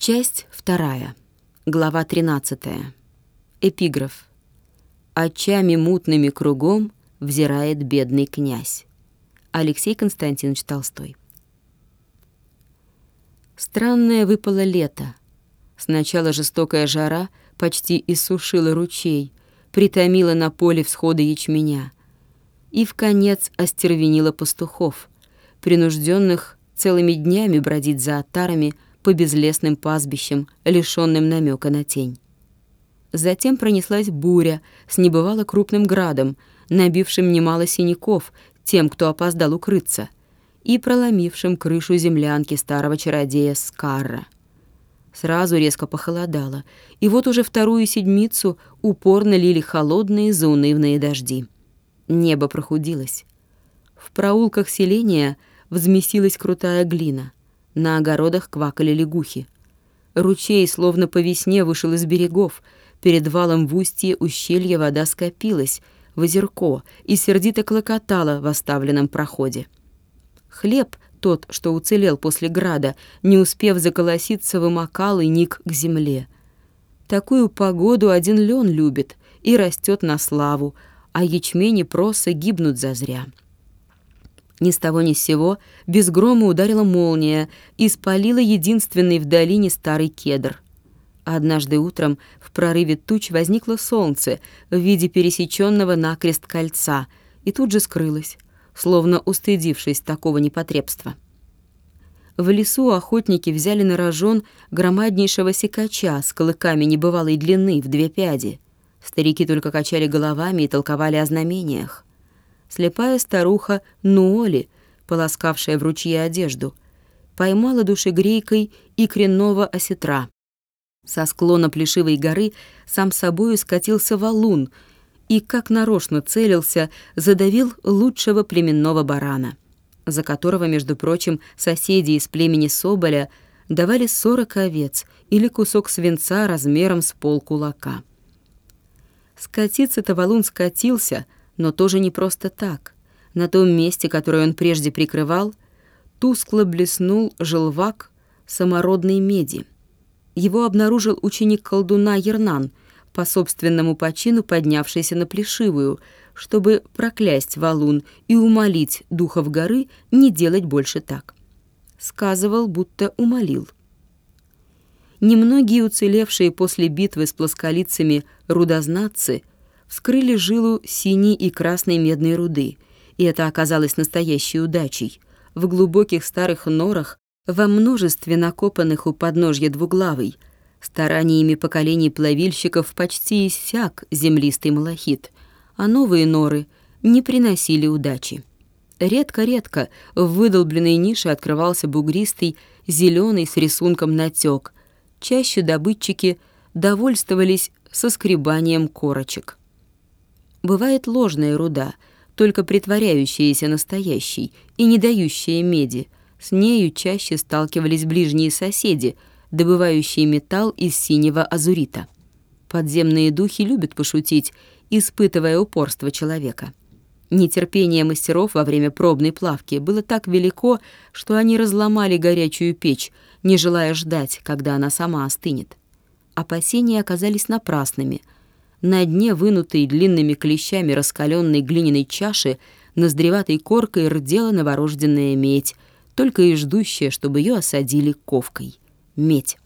Часть вторая. Глава 13. Эпиграф. «Очами мутными кругом взирает бедный князь». Алексей Константинович Толстой. Странное выпало лето. Сначала жестокая жара почти иссушила ручей, притомила на поле всхода ячменя. И в конец остервенила пастухов, принужденных целыми днями бродить за отарами – по безлесным пастбищам, лишённым намека на тень. Затем пронеслась буря с небывало крупным градом, набившим немало синяков тем, кто опоздал укрыться, и проломившим крышу землянки старого чародея Скарра. Сразу резко похолодало, и вот уже вторую седмицу упорно лили холодные заунывные дожди. Небо прохудилось. В проулках селения взмесилась крутая глина — на огородах квакали лягухи. Ручей, словно по весне, вышел из берегов. Перед валом в устье ущелья вода скопилась в озерко и сердито клокотала в оставленном проходе. Хлеб, тот, что уцелел после града, не успев заколоситься, вымокал и ник к земле. Такую погоду один лен любит и растет на славу, а ячмень и проса гибнут зазря. Ни с того ни с сего без грома ударила молния и спалила единственный в долине старый кедр. Однажды утром в прорыве туч возникло солнце в виде пересеченного накрест кольца и тут же скрылось, словно устыдившись такого непотребства. В лесу охотники взяли на рожон громаднейшего секача с клыками небывалой длины в две пяди. Старики только качали головами и толковали о знамениях слепая старуха Нуоли, полоскавшая в ручье одежду, поймала душегрейкой и кренного осетра. Со склона плешивой горы сам собою скатился валун и, как нарочно целился, задавил лучшего племенного барана, за которого, между прочим, соседи из племени Соболя давали сорок овец или кусок свинца размером с пол кулака. Скатиться-то валун скатился — но тоже не просто так. На том месте, которое он прежде прикрывал, тускло блеснул желвак самородной меди. Его обнаружил ученик колдуна Ернан, по собственному почину поднявшийся на Плешивую, чтобы проклясть валун и умолить духов горы не делать больше так. Сказывал, будто умолил. Немногие уцелевшие после битвы с плосколицами рудознатцы вскрыли жилу синей и красной медной руды, и это оказалось настоящей удачей. В глубоких старых норах, во множестве накопанных у подножья двуглавой, стараниями поколений плавильщиков почти иссяк землистый малахит, а новые норы не приносили удачи. Редко-редко в выдолбленной нише открывался бугристый, зеленый с рисунком натек. Чаще добытчики довольствовались соскребанием корочек. Бывает ложная руда, только притворяющаяся настоящей и не дающая меди. С нею чаще сталкивались ближние соседи, добывающие металл из синего азурита. Подземные духи любят пошутить, испытывая упорство человека. Нетерпение мастеров во время пробной плавки было так велико, что они разломали горячую печь, не желая ждать, когда она сама остынет. Опасения оказались напрасными — на дне вынутой длинными клещами раскаленной глиняной чаши ноздреватой коркой рдела новорожденная медь, только и ждущая, чтобы ее осадили ковкой. Медь.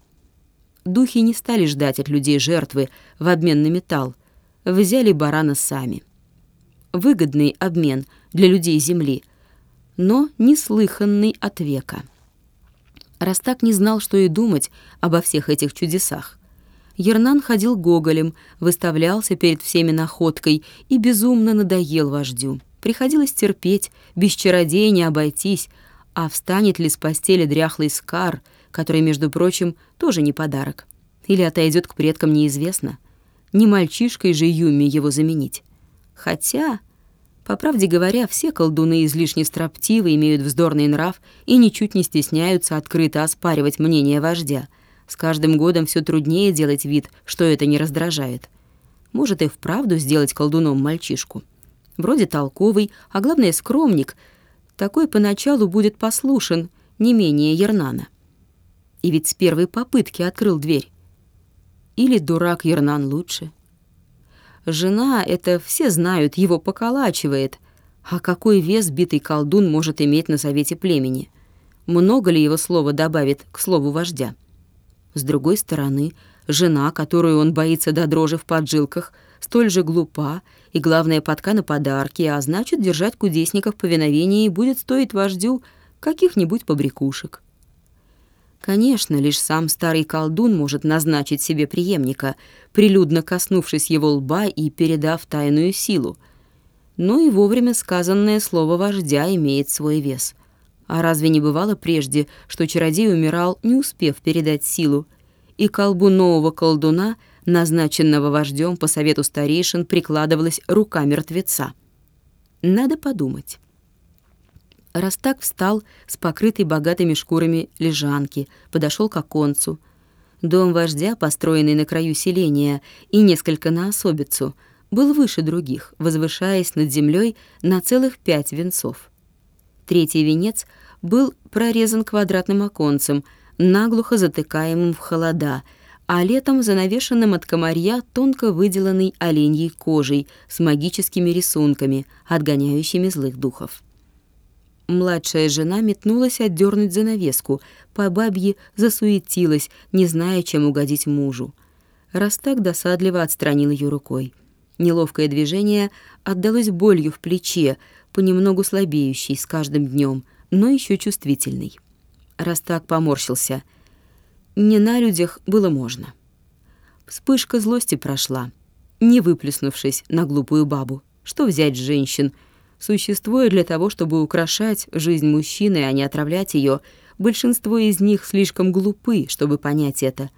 Духи не стали ждать от людей жертвы в обмен на металл, взяли барана сами. Выгодный обмен для людей Земли, но неслыханный от века. Растак не знал, что и думать обо всех этих чудесах. Ернан ходил гоголем, выставлялся перед всеми находкой и безумно надоел вождю. Приходилось терпеть, без чародея не обойтись, а встанет ли с постели дряхлый скар, который, между прочим, тоже не подарок. Или отойдет к предкам неизвестно. Не мальчишкой же Юми его заменить. Хотя, по правде говоря, все колдуны излишне строптивы, имеют вздорный нрав и ничуть не стесняются открыто оспаривать мнение вождя — с каждым годом все труднее делать вид, что это не раздражает. Может и вправду сделать колдуном мальчишку. Вроде толковый, а главное скромник. Такой поначалу будет послушен, не менее Ернана. и ведь с первой попытки открыл дверь. Или дурак Ернан лучше. Жена, это все знают, его поколачивает. А какой вес битый колдун может иметь на совете племени? Много ли его слова добавит к слову вождя? С другой стороны, жена, которую он боится до дрожи в поджилках, столь же глупа и, главное, подка на подарки, а значит, держать кудесников в повиновении будет стоить вождю каких-нибудь побрякушек. Конечно, лишь сам старый колдун может назначить себе преемника, прилюдно коснувшись его лба и передав тайную силу. Но и вовремя сказанное слово вождя имеет свой вес. А разве не бывало прежде, что чародей умирал, не успев передать силу, и колбу нового колдуна, назначенного вождем по совету старейшин, прикладывалась рука мертвеца? Надо подумать. Растак встал с покрытой богатыми шкурами лежанки, подошел к оконцу. Дом вождя, построенный на краю селения и несколько на особицу, был выше других, возвышаясь над землей на целых пять венцов. Третий венец был прорезан квадратным оконцем, наглухо затыкаемым в холода, а летом занавешенным от комарья тонко выделанной оленьей кожей с магическими рисунками, отгоняющими злых духов. Младшая жена метнулась отдернуть занавеску, по бабье засуетилась, не зная, чем угодить мужу. Раз так досадливо отстранил ее рукой. Неловкое движение отдалось болью в плече, понемногу слабеющей с каждым днем, но еще чувствительной. Раз так поморщился. Не на людях было можно. Вспышка злости прошла, не выплеснувшись на глупую бабу. Что взять женщин — Существуя для того, чтобы украшать жизнь мужчины, а не отравлять ее, большинство из них слишком глупы, чтобы понять это,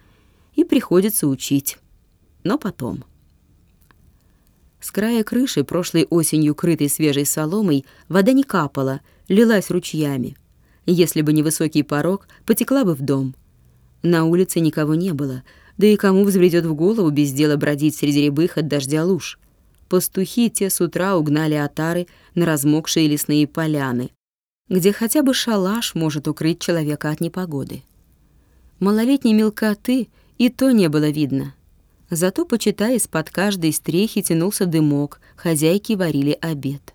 и приходится учить. Но потом. С края крыши, прошлой осенью крытой свежей соломой, вода не капала, лилась ручьями. Если бы не высокий порог, потекла бы в дом. На улице никого не было, да и кому взбредет в голову без дела бродить среди рябых от дождя луж. Пастухи те с утра угнали отары на размокшие лесные поляны, где хотя бы шалаш может укрыть человека от непогоды. Малолетней мелкоты и то не было видно. Зато, почитая, из-под каждой стрехи тянулся дымок, хозяйки варили обед.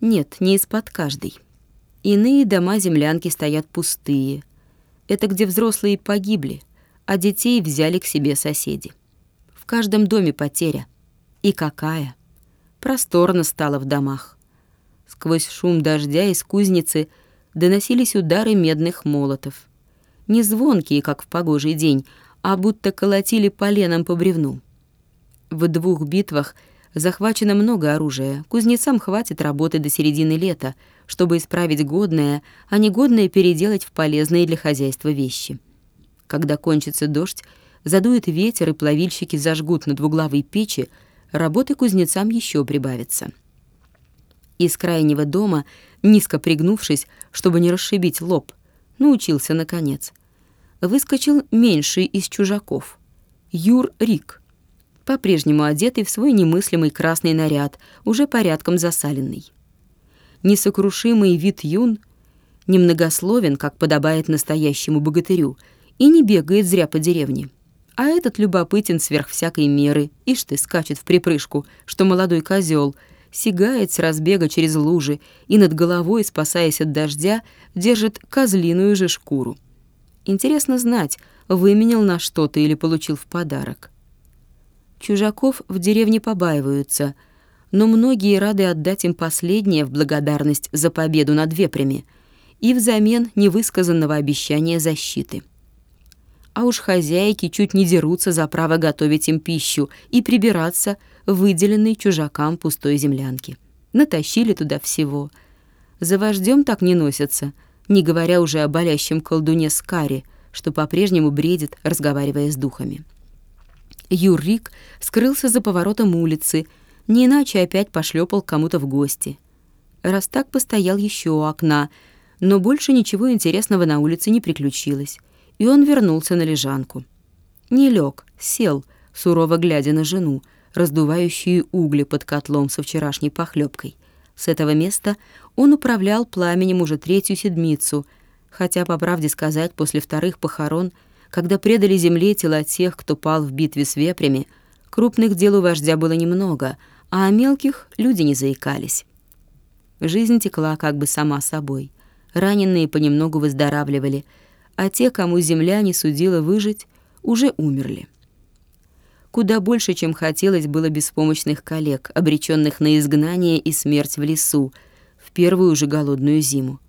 Нет, не из-под каждой. Иные дома-землянки стоят пустые. Это где взрослые погибли, а детей взяли к себе соседи. В каждом доме потеря — и какая! Просторно стало в домах. Сквозь шум дождя из кузницы доносились удары медных молотов. Не звонкие, как в погожий день, а будто колотили поленом по бревну. В двух битвах захвачено много оружия. Кузнецам хватит работы до середины лета, чтобы исправить годное, а негодное переделать в полезные для хозяйства вещи. Когда кончится дождь, задует ветер, и плавильщики зажгут на двуглавой печи работы кузнецам еще прибавится. Из крайнего дома, низко пригнувшись, чтобы не расшибить лоб, научился наконец. Выскочил меньший из чужаков. Юр Рик, по-прежнему одетый в свой немыслимый красный наряд, уже порядком засаленный. Несокрушимый вид юн немногословен, как подобает настоящему богатырю, и не бегает зря по деревне. А этот любопытен сверх всякой меры, ишь ты, скачет в припрыжку, что молодой козел сигает с разбега через лужи и над головой, спасаясь от дождя, держит козлиную же шкуру. Интересно знать, выменял на что-то или получил в подарок. Чужаков в деревне побаиваются, но многие рады отдать им последнее в благодарность за победу над вепрями и взамен невысказанного обещания защиты а уж хозяйки чуть не дерутся за право готовить им пищу и прибираться в выделенной чужакам пустой землянке. Натащили туда всего. За вождем так не носятся, не говоря уже о болящем колдуне Скаре, что по-прежнему бредит, разговаривая с духами. Юрик скрылся за поворотом улицы, не иначе опять пошлепал кому-то в гости. Раз так постоял еще у окна, но больше ничего интересного на улице не приключилось и он вернулся на лежанку. Не лег, сел, сурово глядя на жену, раздувающую угли под котлом со вчерашней похлебкой. С этого места он управлял пламенем уже третью седмицу, Хотя, по правде сказать, после вторых похорон, когда предали земле тела тех, кто пал в битве с вепрями, крупных дел у вождя было немного, а о мелких люди не заикались. Жизнь текла как бы сама собой. Раненые понемногу выздоравливали, а те, кому земля не судила выжить, уже умерли. Куда больше, чем хотелось, было беспомощных коллег, обреченных на изгнание и смерть в лесу, первую же голодную зиму.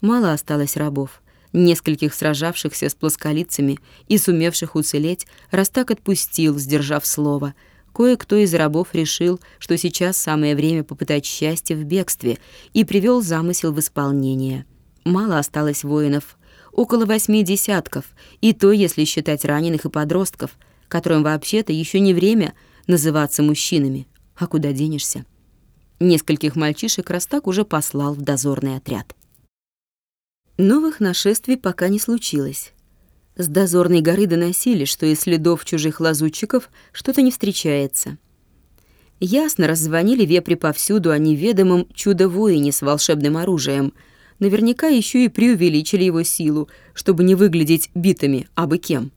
Мало осталось рабов. Нескольких сражавшихся с плосколицами и сумевших уцелеть Растак отпустил, сдержав слово. Кое-кто из рабов решил, что сейчас самое время попытать счастье в бегстве, и привел замысел в исполнение. Мало осталось воинов, около восьми десятков, и то, если считать раненых и подростков, которым вообще-то еще не время называться мужчинами. А куда денешься? Нескольких мальчишек Растак уже послал в дозорный отряд. Новых нашествий пока не случилось. С дозорной горы доносили, что из следов чужих лазутчиков что-то не встречается. Ясно раззвонили вепри повсюду о неведомом чудо-воине с волшебным оружием — наверняка еще и преувеличили его силу, чтобы не выглядеть битыми, а бы кем.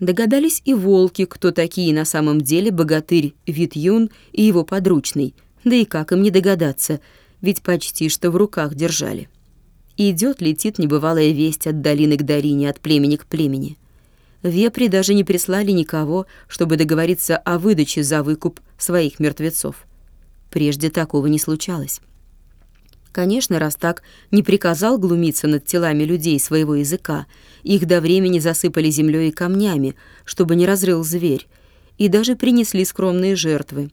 Догадались и волки, кто такие на самом деле богатырь Вит Юн и его подручный, да и как им не догадаться, ведь почти что в руках держали. Идет, летит небывалая весть от долины к долине, от племени к племени. Вепри даже не прислали никого, чтобы договориться о выдаче за выкуп своих мертвецов. Прежде такого не случалось. Конечно, раз так, не приказал глумиться над телами людей своего языка. Их до времени засыпали землей и камнями, чтобы не разрыл зверь, и даже принесли скромные жертвы.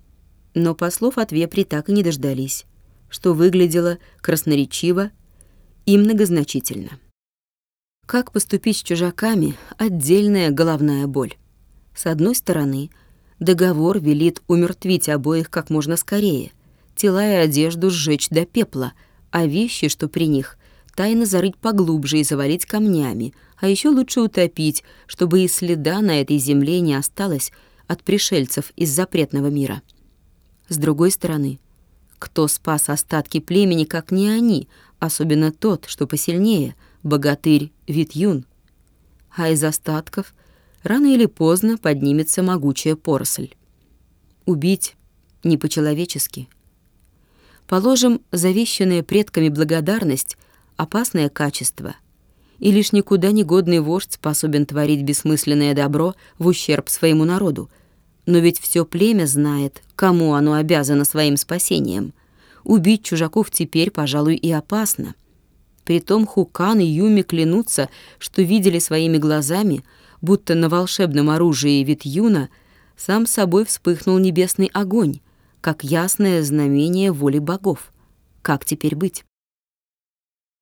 Но послов от вепри так и не дождались, что выглядело красноречиво и многозначительно. Как поступить с чужаками — отдельная головная боль. С одной стороны, договор велит умертвить обоих как можно скорее, тела и одежду сжечь до пепла — а вещи, что при них, тайно зарыть поглубже и завалить камнями, а еще лучше утопить, чтобы и следа на этой земле не осталось от пришельцев из запретного мира. С другой стороны, кто спас остатки племени, как не они, особенно тот, что посильнее, богатырь Витюн? А из остатков рано или поздно поднимется могучая поросль. Убить не по-человечески — Положим, завещанная предками благодарность — опасное качество, и лишь никуда не годный вождь способен творить бессмысленное добро в ущерб своему народу. Но ведь все племя знает, кому оно обязано своим спасением. Убить чужаков теперь, пожалуй, и опасно. Притом Хукан и Юми клянутся, что видели своими глазами, будто на волшебном оружии Витюна сам собой вспыхнул небесный огонь, как ясное знамение воли богов. Как теперь быть?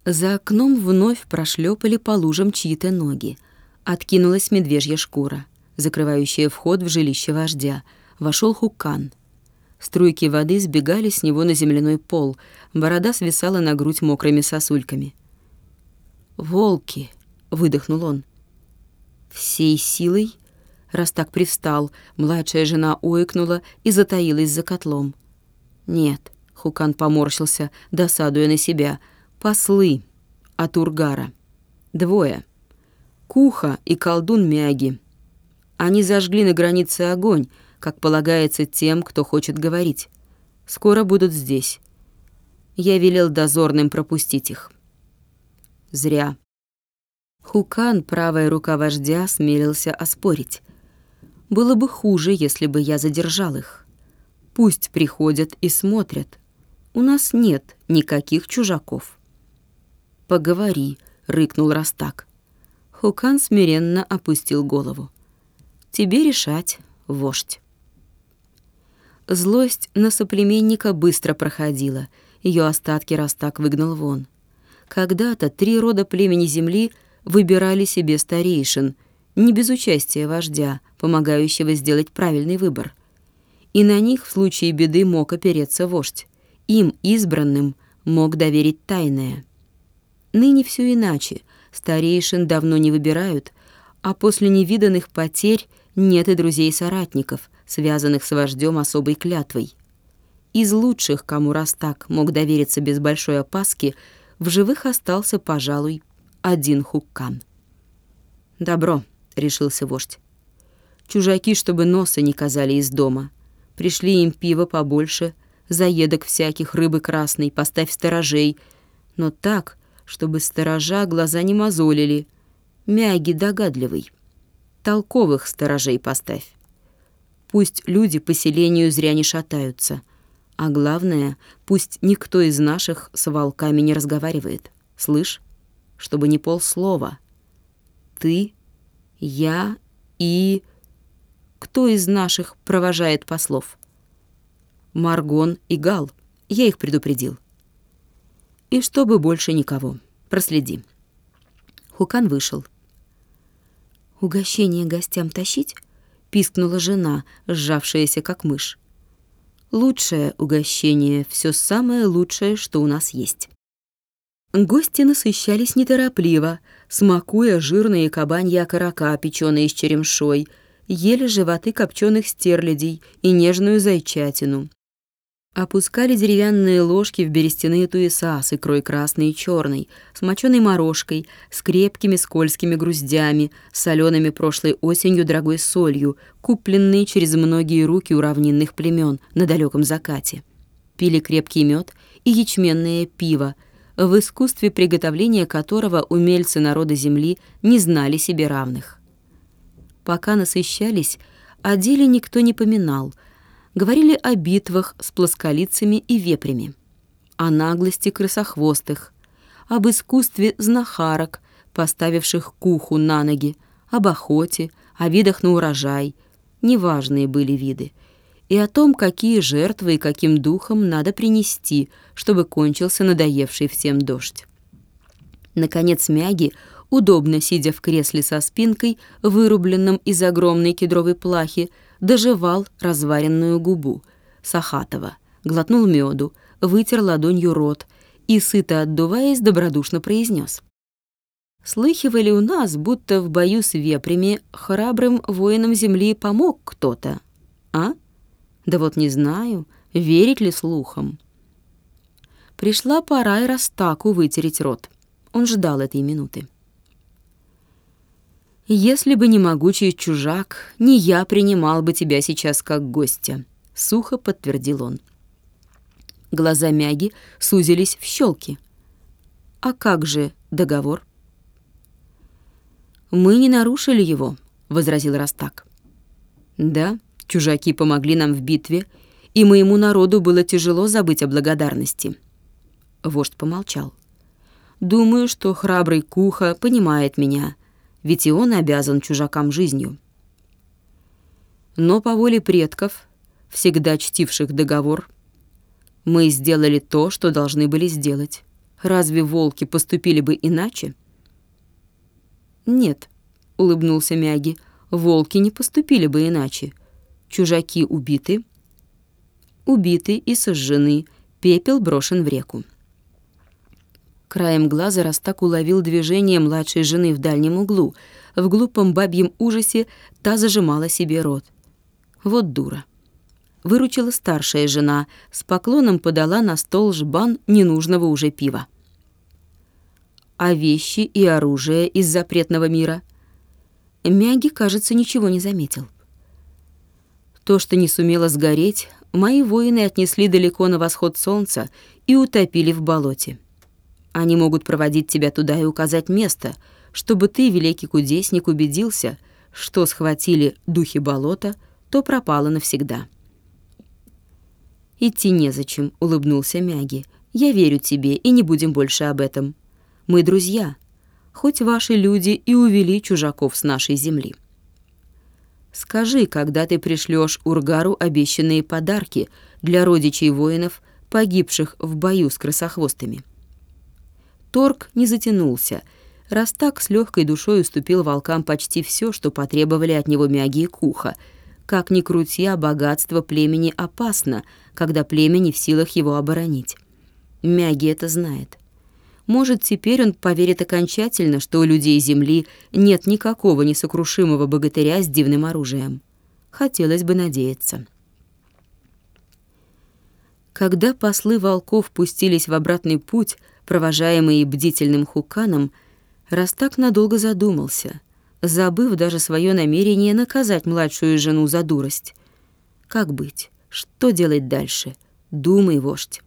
За окном вновь прошлепали по лужам чьи-то ноги. Откинулась медвежья шкура, закрывающая вход в жилище вождя. Вошел Хукан. Струйки воды сбегали с него на земляной пол, борода свисала на грудь мокрыми сосульками. «Волки!» — выдохнул он. Всей силой раз так привстал, младшая жена ойкнула и затаилась за котлом. «Нет», — Хукан поморщился, досадуя на себя, — «послы от Ургара. Двое. Куха и колдун Мяги. Они зажгли на границе огонь, как полагается тем, кто хочет говорить. Скоро будут здесь. Я велел дозорным пропустить их». Зря. Хукан, правая рука вождя, смелился оспорить. Было бы хуже, если бы я задержал их. Пусть приходят и смотрят. У нас нет никаких чужаков. «Поговори», — рыкнул Растак. Хукан смиренно опустил голову. «Тебе решать, вождь». Злость на соплеменника быстро проходила. Ее остатки Растак выгнал вон. Когда-то три рода племени Земли выбирали себе старейшин — не без участия вождя, помогающего сделать правильный выбор. И на них в случае беды мог опереться вождь. Им, избранным, мог доверить тайное. Ныне все иначе. Старейшин давно не выбирают, а после невиданных потерь нет и друзей-соратников, связанных с вождем особой клятвой. Из лучших, кому раз так мог довериться без большой опаски, в живых остался, пожалуй, один хуккан. «Добро», — решился вождь. «Чужаки, чтобы носа не казали из дома. Пришли им пиво побольше, заедок всяких, рыбы красной, поставь сторожей. Но так, чтобы сторожа глаза не мозолили. Мяги догадливый. Толковых сторожей поставь. Пусть люди по селению зря не шатаются. А главное, пусть никто из наших с волками не разговаривает. Слышь? Чтобы не полслова. Ты, я и... Кто из наших провожает послов? Маргон и Гал. Я их предупредил. И чтобы больше никого. Проследи. Хукан вышел. «Угощение гостям тащить?» — пискнула жена, сжавшаяся как мышь. «Лучшее угощение, все самое лучшее, что у нас есть». Гости насыщались неторопливо, смакуя жирные кабаньи окорока, печеные с черемшой, ели животы копченых стерлядей и нежную зайчатину. Опускали деревянные ложки в берестяные туеса с икрой красной и черной, с моченой морожкой, с крепкими скользкими груздями, солеными прошлой осенью дорогой солью, купленные через многие руки у равнинных племен на далеком закате. Пили крепкий мед и ячменное пиво, в искусстве приготовления которого умельцы народа земли не знали себе равных. Пока насыщались, о деле никто не поминал — говорили о битвах с плосколицами и вепрями, о наглости крысохвостых, об искусстве знахарок, поставивших куху на ноги, об охоте, о видах на урожай, неважные были виды, и о том, какие жертвы и каким духом надо принести, чтобы кончился надоевший всем дождь. Наконец Мяги, удобно сидя в кресле со спинкой, вырубленном из огромной кедровой плахи, доживал разваренную губу Сахатова, глотнул меду, вытер ладонью рот и, сыто отдуваясь, добродушно произнес. «Слыхивали у нас, будто в бою с вепрями храбрым воинам земли помог кто-то, а? Да вот не знаю, верить ли слухам». Пришла пора и Растаку вытереть рот. Он ждал этой минуты. «Если бы не могучий чужак, не я принимал бы тебя сейчас как гостя», — сухо подтвердил он. Глаза Мяги сузились в щелки. «А как же договор?» «Мы не нарушили его», — возразил Растак. «Да, чужаки помогли нам в битве, и моему народу было тяжело забыть о благодарности». Вождь помолчал. «Думаю, что храбрый Куха понимает меня ведь и он обязан чужакам жизнью. Но по воле предков, всегда чтивших договор, мы сделали то, что должны были сделать. Разве волки поступили бы иначе? Нет, улыбнулся Мяги, волки не поступили бы иначе. Чужаки убиты, убиты и сожжены, пепел брошен в реку. Краем глаза Растак уловил движение младшей жены в дальнем углу. В глупом бабьем ужасе та зажимала себе рот. Вот дура. Выручила старшая жена, с поклоном подала на стол жбан ненужного уже пива. А вещи и оружие из запретного мира? Мяги, кажется, ничего не заметил. То, что не сумело сгореть, мои воины отнесли далеко на восход солнца и утопили в болоте. Они могут проводить тебя туда и указать место, чтобы ты, великий кудесник, убедился, что схватили духи болота, то пропало навсегда. «Идти незачем», — улыбнулся Мяги. «Я верю тебе, и не будем больше об этом. Мы друзья, хоть ваши люди и увели чужаков с нашей земли. Скажи, когда ты пришлешь Ургару обещанные подарки для родичей воинов, погибших в бою с красохвостами?» Торг не затянулся. Раз так с легкой душой уступил волкам почти все, что потребовали от него мяги и куха. Как ни крути, а богатство племени опасно, когда племя не в силах его оборонить. Мяги это знает. Может, теперь он поверит окончательно, что у людей Земли нет никакого несокрушимого богатыря с дивным оружием. Хотелось бы надеяться. Когда послы волков пустились в обратный путь, провожаемые бдительным хуканом, Раз так надолго задумался, забыв даже свое намерение наказать младшую жену за дурость. Как быть? Что делать дальше? Думай, вождь.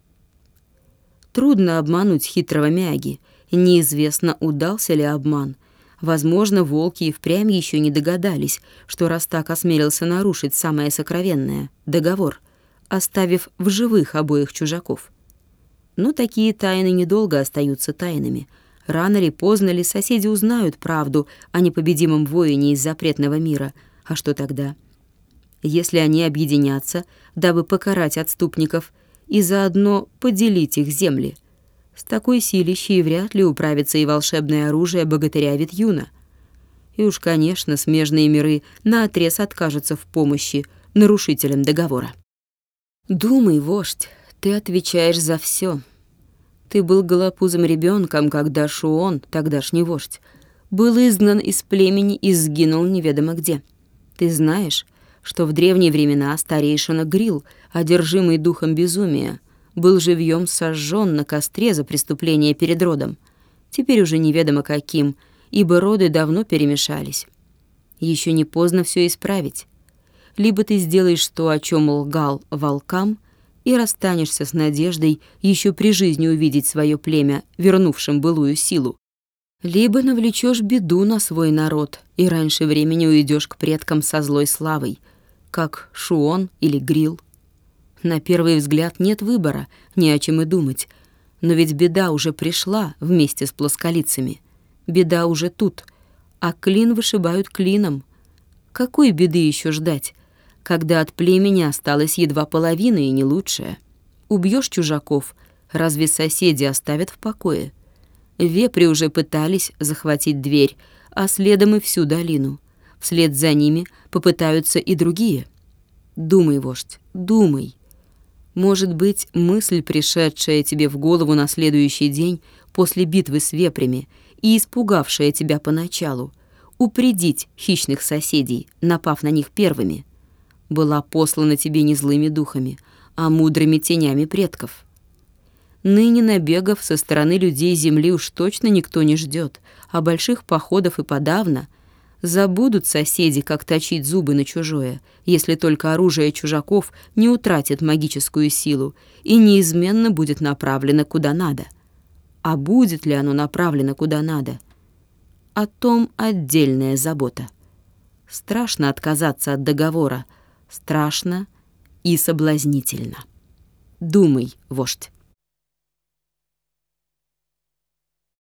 Трудно обмануть хитрого мяги. Неизвестно, удался ли обман. Возможно, волки и впрямь еще не догадались, что раз так осмелился нарушить самое сокровенное — договор, оставив в живых обоих чужаков. Но такие тайны недолго остаются тайнами. Рано ли, поздно ли соседи узнают правду о непобедимом воине из запретного мира. А что тогда? Если они объединятся, дабы покарать отступников и заодно поделить их земли, с такой силищей вряд ли управится и волшебное оружие богатыря Витюна. И уж, конечно, смежные миры наотрез откажутся в помощи нарушителям договора. «Думай, вождь, ты отвечаешь за все. Ты был голопузым ребенком, когда Шуон, тогдашний вождь, был изгнан из племени и сгинул неведомо где. Ты знаешь, что в древние времена старейшина Грил, одержимый духом безумия, был живьем сожжен на костре за преступление перед родом. Теперь уже неведомо каким, ибо роды давно перемешались. Еще не поздно все исправить. Либо ты сделаешь то, о чем лгал волкам, и расстанешься с надеждой еще при жизни увидеть свое племя, вернувшим былую силу. Либо навлечешь беду на свой народ и раньше времени уйдешь к предкам со злой славой, как Шуон или Грил. На первый взгляд нет выбора, не о чем и думать. Но ведь беда уже пришла вместе с плосколицами. Беда уже тут, а клин вышибают клином. Какой беды еще ждать? Когда от племени осталась едва половина и не лучшая. Убьешь чужаков, разве соседи оставят в покое? Вепри уже пытались захватить дверь, а следом и всю долину. Вслед за ними попытаются и другие. Думай, вождь, думай. Может быть, мысль, пришедшая тебе в голову на следующий день после битвы с вепрями и испугавшая тебя поначалу, упредить хищных соседей, напав на них первыми — была послана тебе не злыми духами, а мудрыми тенями предков. Ныне набегов со стороны людей земли уж точно никто не ждет, а больших походов и подавно. Забудут соседи, как точить зубы на чужое, если только оружие чужаков не утратит магическую силу и неизменно будет направлено куда надо. А будет ли оно направлено куда надо? О том отдельная забота. Страшно отказаться от договора — страшно и соблазнительно. Думай, вождь.